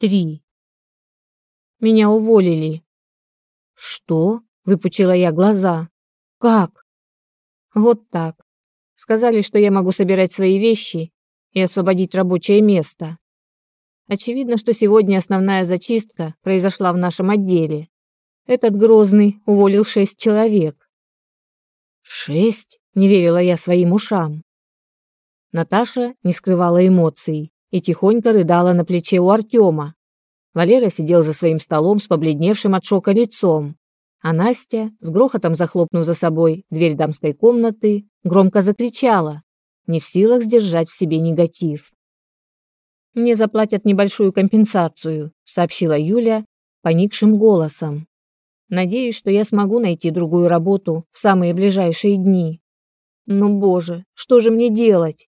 3. Меня уволили. Что? Выпучила я глаза. Как? Вот так. Сказали, что я могу собирать свои вещи и освободить рабочее место. Очевидно, что сегодня основная зачистка произошла в нашем отделе. Этот Грозный уволил шесть человек. Шесть? Не верила я своим ушам. Наташа не скрывала эмоций и тихонько рыдала на плече у Артема. Валера сидел за своим столом с побледневшим от шока лицом, а Настя, с грохотом захлопнув за собой дверь дамской комнаты, громко закричала, не в силах сдержать в себе негатив. «Мне заплатят небольшую компенсацию», — сообщила Юля поникшим голосом. «Надеюсь, что я смогу найти другую работу в самые ближайшие дни. Но, боже, что же мне делать?»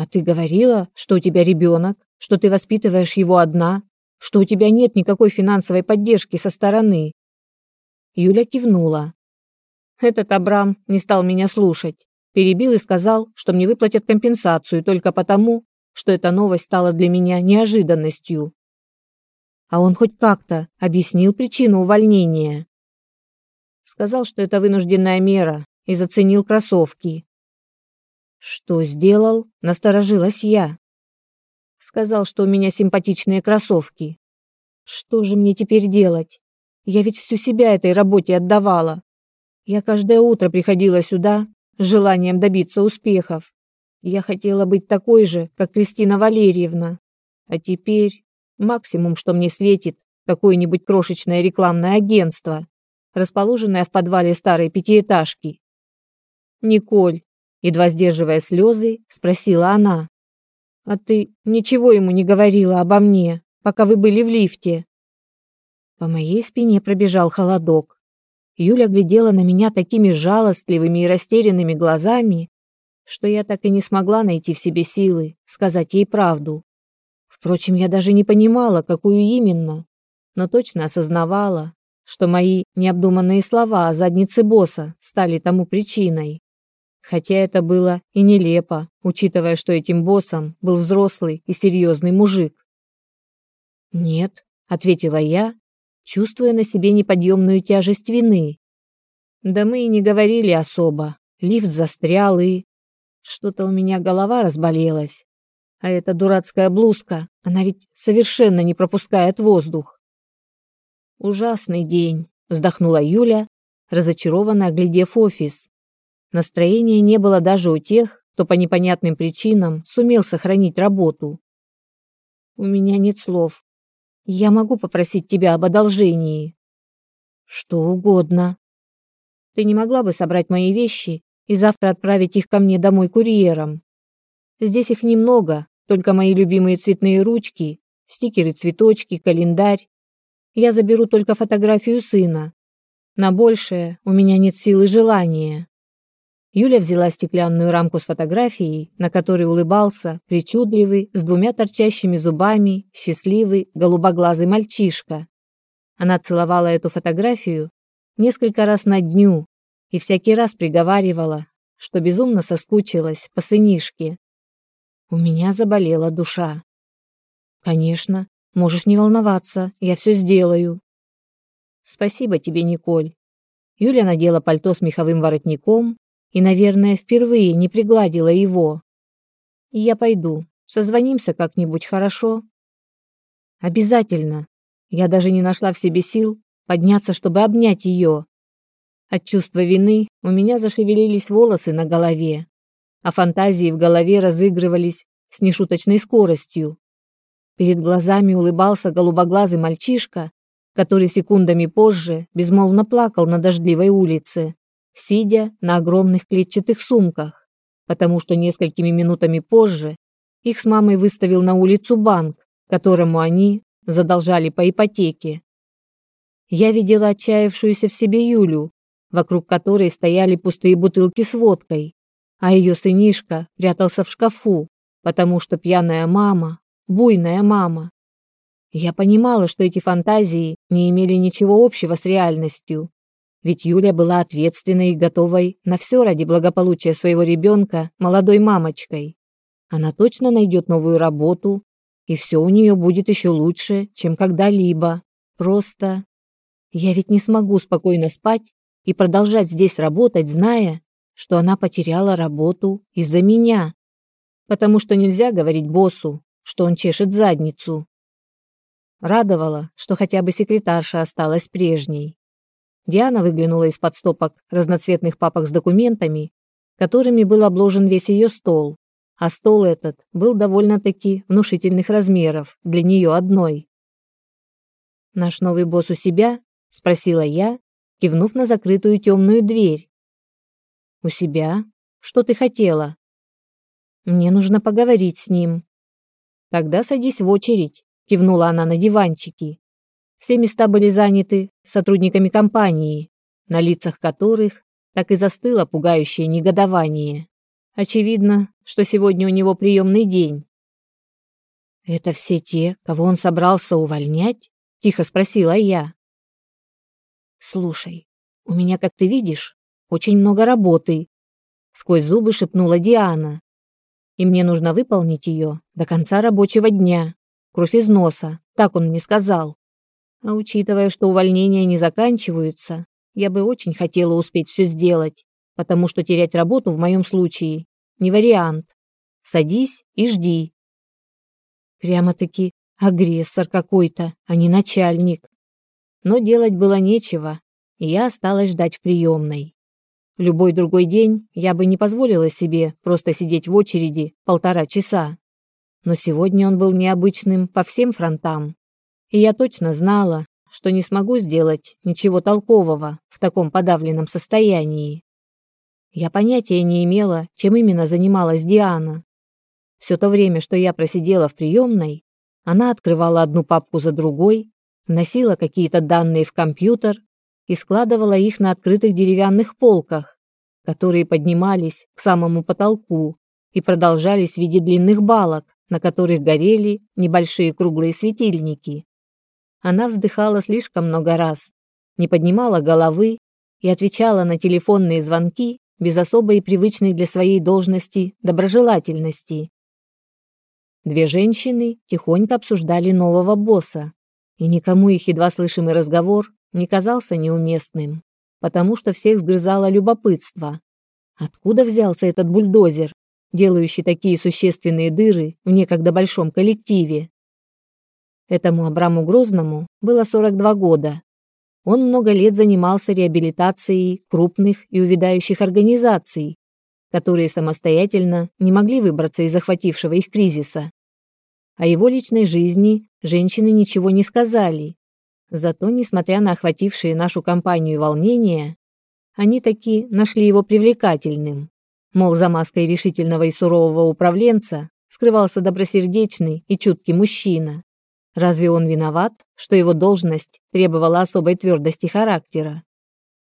А ты говорила, что у тебя ребенок, что ты воспитываешь его одна, что у тебя нет никакой финансовой поддержки со стороны. Юля кивнула. Этот Абрам не стал меня слушать, перебил и сказал, что мне выплатят компенсацию только потому, что эта новость стала для меня неожиданностью. А он хоть как-то объяснил причину увольнения. Сказал, что это вынужденная мера, и заценил кроссовки. Что сделал? Насторожилась я. Сказал, что у меня симпатичные кроссовки. Что же мне теперь делать? Я ведь всю себя этой работе отдавала. Я каждое утро приходила сюда с желанием добиться успехов. Я хотела быть такой же, как Кристина Валерьевна. А теперь максимум, что мне светит, какое-нибудь крошечное рекламное агентство, расположенное в подвале старой пятиэтажки. Николь, едва сдерживая слезы, спросила она. «А ты ничего ему не говорила обо мне, пока вы были в лифте?» По моей спине пробежал холодок. Юля глядела на меня такими жалостливыми и растерянными глазами, что я так и не смогла найти в себе силы сказать ей правду. Впрочем, я даже не понимала, какую именно, но точно осознавала, что мои необдуманные слова о заднице босса стали тому причиной хотя это было и нелепо, учитывая, что этим боссом был взрослый и серьезный мужик. «Нет», — ответила я, чувствуя на себе неподъемную тяжесть вины. «Да мы и не говорили особо. Лифт застрял и... Что-то у меня голова разболелась. А эта дурацкая блузка, она ведь совершенно не пропускает воздух». «Ужасный день», — вздохнула Юля, разочарованно оглядев офис. Настроения не было даже у тех, кто по непонятным причинам сумел сохранить работу. У меня нет слов. Я могу попросить тебя об одолжении. Что угодно. Ты не могла бы собрать мои вещи и завтра отправить их ко мне домой курьером? Здесь их немного, только мои любимые цветные ручки, стикеры-цветочки, календарь. Я заберу только фотографию сына. На большее у меня нет сил и желания. Юля взяла стеклянную рамку с фотографией, на которой улыбался причудливый, с двумя торчащими зубами, счастливый, голубоглазый мальчишка. Она целовала эту фотографию несколько раз на дню и всякий раз приговаривала, что безумно соскучилась по сынишке. У меня заболела душа. Конечно, можешь не волноваться, я все сделаю. Спасибо тебе, Николь. Юля надела пальто с меховым воротником и, наверное, впервые не пригладила его. Я пойду. Созвонимся как-нибудь, хорошо? Обязательно. Я даже не нашла в себе сил подняться, чтобы обнять ее. От чувства вины у меня зашевелились волосы на голове, а фантазии в голове разыгрывались с нешуточной скоростью. Перед глазами улыбался голубоглазый мальчишка, который секундами позже безмолвно плакал на дождливой улице сидя на огромных клетчатых сумках, потому что несколькими минутами позже их с мамой выставил на улицу банк, которому они задолжали по ипотеке. Я видела отчаявшуюся в себе Юлю, вокруг которой стояли пустые бутылки с водкой, а ее сынишка прятался в шкафу, потому что пьяная мама, буйная мама. Я понимала, что эти фантазии не имели ничего общего с реальностью, ведь Юля была ответственной и готовой на все ради благополучия своего ребенка молодой мамочкой. Она точно найдет новую работу и все у нее будет еще лучше, чем когда-либо. Просто я ведь не смогу спокойно спать и продолжать здесь работать, зная, что она потеряла работу из-за меня. Потому что нельзя говорить боссу, что он чешет задницу. Радовало, что хотя бы секретарша осталась прежней. Диана выглянула из-под стопок разноцветных папок с документами, которыми был обложен весь ее стол, а стол этот был довольно-таки внушительных размеров для нее одной. «Наш новый босс у себя?» – спросила я, кивнув на закрытую темную дверь. «У себя? Что ты хотела?» «Мне нужно поговорить с ним». «Тогда садись в очередь», – кивнула она на диванчики. Все места были заняты сотрудниками компании, на лицах которых так и застыло пугающее негодование. Очевидно, что сегодня у него приемный день. «Это все те, кого он собрался увольнять?» – тихо спросила я. «Слушай, у меня, как ты видишь, очень много работы», – сквозь зубы шепнула Диана. «И мне нужно выполнить ее до конца рабочего дня. Кровь из носа, так он мне сказал. А учитывая, что увольнения не заканчиваются, я бы очень хотела успеть все сделать, потому что терять работу в моем случае не вариант. Садись и жди. Прямо-таки агрессор какой-то, а не начальник. Но делать было нечего, и я осталась ждать в приемной. В любой другой день я бы не позволила себе просто сидеть в очереди полтора часа. Но сегодня он был необычным по всем фронтам. И я точно знала, что не смогу сделать ничего толкового в таком подавленном состоянии. Я понятия не имела, чем именно занималась Диана. Все то время, что я просидела в приемной, она открывала одну папку за другой, вносила какие-то данные в компьютер и складывала их на открытых деревянных полках, которые поднимались к самому потолку и продолжались в виде длинных балок, на которых горели небольшие круглые светильники. Она вздыхала слишком много раз, не поднимала головы и отвечала на телефонные звонки без особой привычной для своей должности доброжелательности. Две женщины тихонько обсуждали нового босса, и никому их едва слышимый разговор не казался неуместным, потому что всех сгрызало любопытство. Откуда взялся этот бульдозер, делающий такие существенные дыры в некогда большом коллективе? Этому Абраму Грозному было 42 года. Он много лет занимался реабилитацией крупных и увядающих организаций, которые самостоятельно не могли выбраться из захватившего их кризиса. О его личной жизни женщины ничего не сказали. Зато, несмотря на охватившие нашу компанию волнения, они таки нашли его привлекательным. Мол, за маской решительного и сурового управленца скрывался добросердечный и чуткий мужчина. Разве он виноват, что его должность требовала особой твердости характера?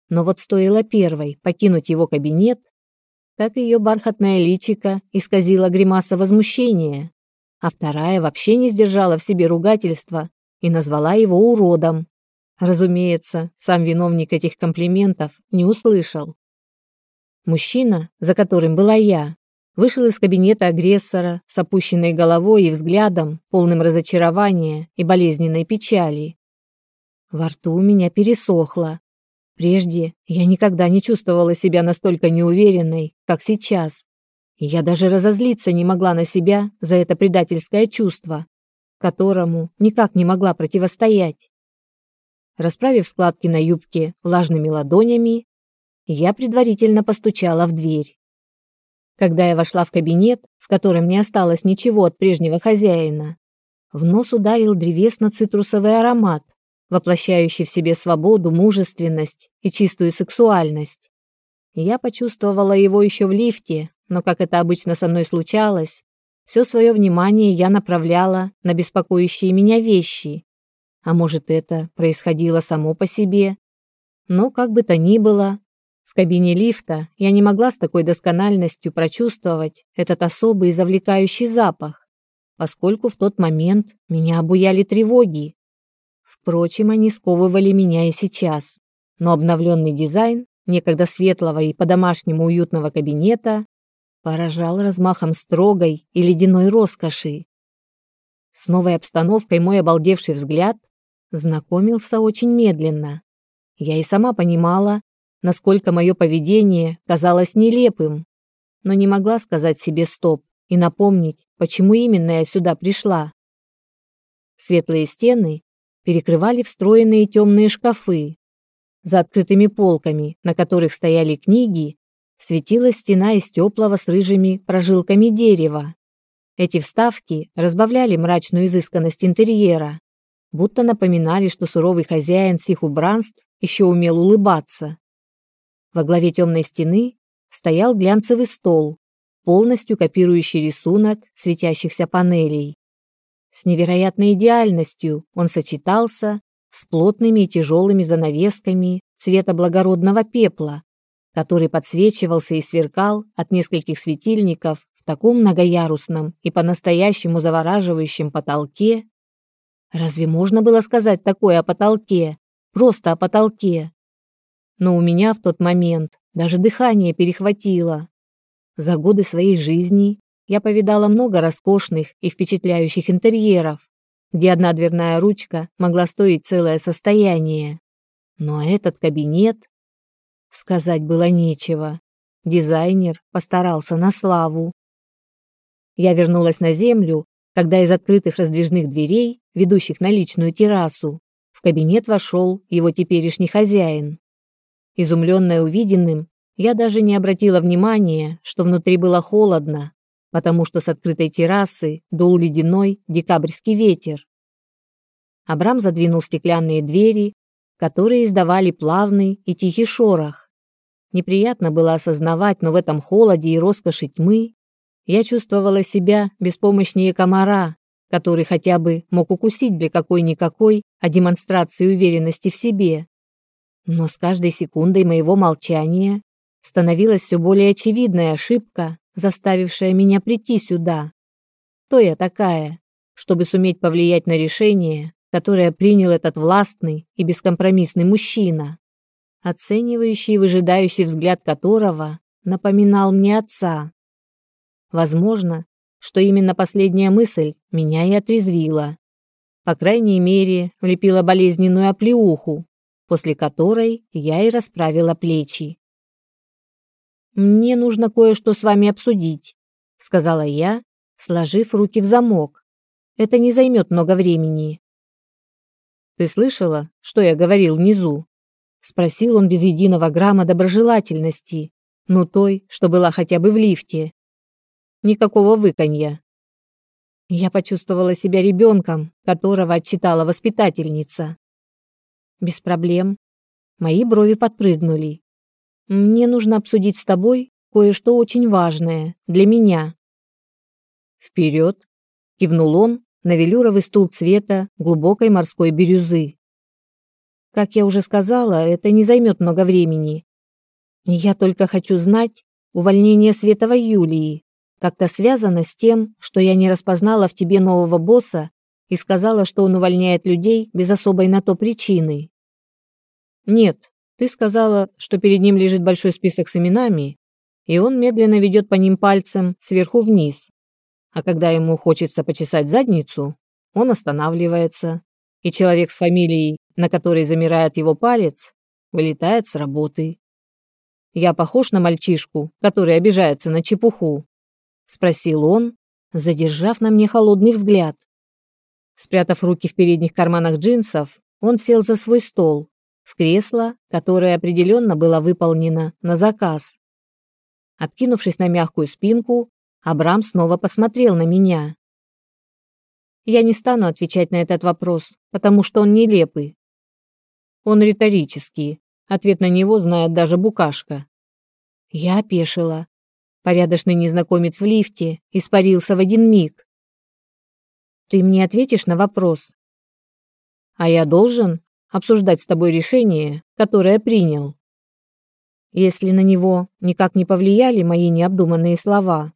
Но вот стоило первой покинуть его кабинет, так ее бархатное личико исказило гримаса возмущения, а вторая вообще не сдержала в себе ругательства и назвала его уродом. Разумеется, сам виновник этих комплиментов не услышал. Мужчина, за которым была я, вышел из кабинета агрессора с опущенной головой и взглядом, полным разочарования и болезненной печали. Во рту у меня пересохло. Прежде я никогда не чувствовала себя настолько неуверенной, как сейчас. Я даже разозлиться не могла на себя за это предательское чувство, которому никак не могла противостоять. Расправив складки на юбке влажными ладонями, я предварительно постучала в дверь. Когда я вошла в кабинет, в котором не осталось ничего от прежнего хозяина, в нос ударил древесно-цитрусовый аромат, воплощающий в себе свободу, мужественность и чистую сексуальность. Я почувствовала его еще в лифте, но, как это обычно со мной случалось, все свое внимание я направляла на беспокоящие меня вещи. А может, это происходило само по себе. Но, как бы то ни было, кабине лифта я не могла с такой доскональностью прочувствовать этот особый и завлекающий запах, поскольку в тот момент меня обуяли тревоги. Впрочем, они сковывали меня и сейчас, но обновленный дизайн некогда светлого и по-домашнему уютного кабинета поражал размахом строгой и ледяной роскоши. с новой обстановкой мой обалдевший взгляд знакомился очень медленно. Я и сама понимала, насколько мое поведение казалось нелепым, но не могла сказать себе стоп и напомнить, почему именно я сюда пришла. Светлые стены перекрывали встроенные темные шкафы. За открытыми полками, на которых стояли книги, светилась стена из теплого с рыжими прожилками дерева. Эти вставки разбавляли мрачную изысканность интерьера, будто напоминали, что суровый хозяин всех убранств еще умел улыбаться. Во главе темной стены стоял глянцевый стол, полностью копирующий рисунок светящихся панелей. С невероятной идеальностью он сочетался с плотными и тяжелыми занавесками цвета благородного пепла, который подсвечивался и сверкал от нескольких светильников в таком многоярусном и по-настоящему завораживающем потолке. Разве можно было сказать такое о потолке? Просто о потолке. Но у меня в тот момент даже дыхание перехватило. За годы своей жизни я повидала много роскошных и впечатляющих интерьеров, где одна дверная ручка могла стоить целое состояние. Но этот кабинет... Сказать было нечего. Дизайнер постарался на славу. Я вернулась на землю, когда из открытых раздвижных дверей, ведущих на личную террасу, в кабинет вошел его теперешний хозяин. Изумленная увиденным, я даже не обратила внимания, что внутри было холодно, потому что с открытой террасы дул ледяной декабрьский ветер. Абрам задвинул стеклянные двери, которые издавали плавный и тихий шорох. Неприятно было осознавать, но в этом холоде и роскоши тьмы я чувствовала себя беспомощнее комара, который хотя бы мог укусить для какой-никакой, а демонстрации уверенности в себе. Но с каждой секундой моего молчания становилась все более очевидная ошибка, заставившая меня прийти сюда. Кто я такая, чтобы суметь повлиять на решение, которое принял этот властный и бескомпромиссный мужчина, оценивающий и выжидающий взгляд которого напоминал мне отца. Возможно, что именно последняя мысль меня и отрезвила. По крайней мере, влепила болезненную оплеуху, после которой я и расправила плечи. «Мне нужно кое-что с вами обсудить», — сказала я, сложив руки в замок. «Это не займет много времени». «Ты слышала, что я говорил внизу?» — спросил он без единого грамма доброжелательности, ну той, что была хотя бы в лифте. Никакого выканья. Я почувствовала себя ребенком, которого отчитала воспитательница. Без проблем. Мои брови подпрыгнули. Мне нужно обсудить с тобой кое-что очень важное для меня. Вперед, кивнул он на велюровый стул цвета глубокой морской бирюзы. Как я уже сказала, это не займет много времени. Я только хочу знать, увольнение Световой Юлии как-то связано с тем, что я не распознала в тебе нового босса и сказала, что он увольняет людей без особой на то причины. Нет, ты сказала, что перед ним лежит большой список с именами, и он медленно ведет по ним пальцем сверху вниз. А когда ему хочется почесать задницу, он останавливается, и человек с фамилией, на которой замирает его палец, вылетает с работы. Я похож на мальчишку, который обижается на чепуху, спросил он, задержав на мне холодный взгляд. Спрятав руки в передних карманах джинсов, он сел за свой стол в кресло, которое определенно было выполнено на заказ. Откинувшись на мягкую спинку, Абрам снова посмотрел на меня. Я не стану отвечать на этот вопрос, потому что он нелепый. Он риторический. Ответ на него знает даже букашка. Я опешила. Порядочный незнакомец в лифте испарился в один миг. Ты мне ответишь на вопрос? А я должен? обсуждать с тобой решение, которое принял. Если на него никак не повлияли мои необдуманные слова,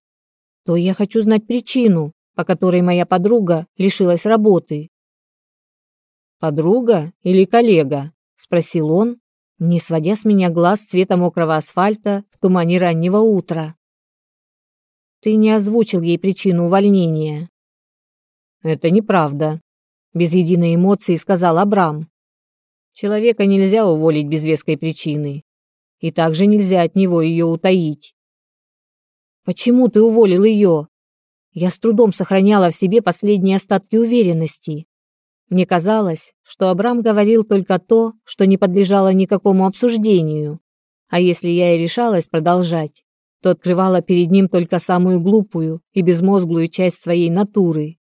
то я хочу знать причину, по которой моя подруга лишилась работы. Подруга или коллега? спросил он, не сводя с меня глаз цвета мокрого асфальта в тумане раннего утра. Ты не озвучил ей причину увольнения. Это неправда, без единой эмоции сказал Абрам. Человека нельзя уволить без веской причины, и также нельзя от него ее утаить. Почему ты уволил ее? Я с трудом сохраняла в себе последние остатки уверенности. Мне казалось, что Абрам говорил только то, что не подлежало никакому обсуждению. А если я и решалась продолжать, то открывала перед ним только самую глупую и безмозглую часть своей натуры.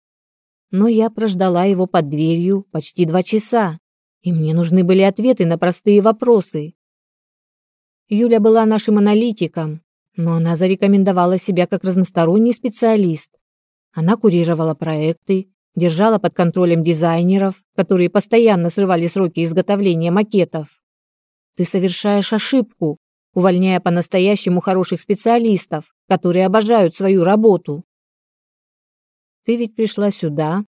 Но я прождала его под дверью почти два часа, и мне нужны были ответы на простые вопросы. Юля была нашим аналитиком, но она зарекомендовала себя как разносторонний специалист. Она курировала проекты, держала под контролем дизайнеров, которые постоянно срывали сроки изготовления макетов. Ты совершаешь ошибку, увольняя по-настоящему хороших специалистов, которые обожают свою работу. Ты ведь пришла сюда,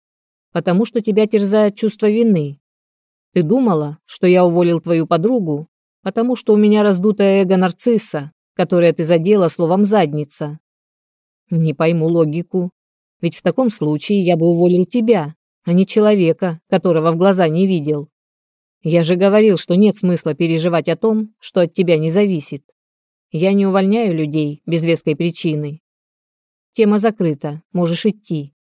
потому что тебя терзает чувство вины. Ты думала, что я уволил твою подругу, потому что у меня раздутое эго нарцисса, которое ты задела словом задница. Не пойму логику. Ведь в таком случае я бы уволил тебя, а не человека, которого в глаза не видел. Я же говорил, что нет смысла переживать о том, что от тебя не зависит. Я не увольняю людей без веской причины. Тема закрыта, можешь идти.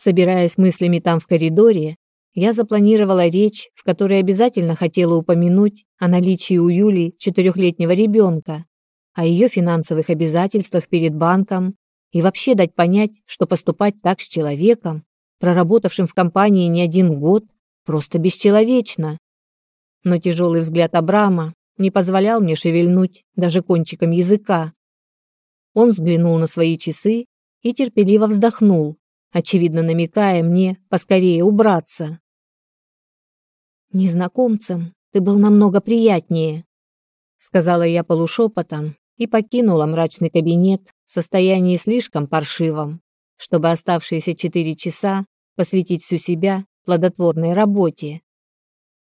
Собираясь мыслями там в коридоре, я запланировала речь, в которой обязательно хотела упомянуть о наличии у Юли четырехлетнего ребенка, о ее финансовых обязательствах перед банком и вообще дать понять, что поступать так с человеком, проработавшим в компании не один год, просто бесчеловечно. Но тяжелый взгляд Абрама не позволял мне шевельнуть даже кончиком языка. Он взглянул на свои часы и терпеливо вздохнул, очевидно намекая мне поскорее убраться. «Незнакомцем ты был намного приятнее», — сказала я полушепотом и покинула мрачный кабинет в состоянии слишком паршивом, чтобы оставшиеся четыре часа посвятить всю себя плодотворной работе.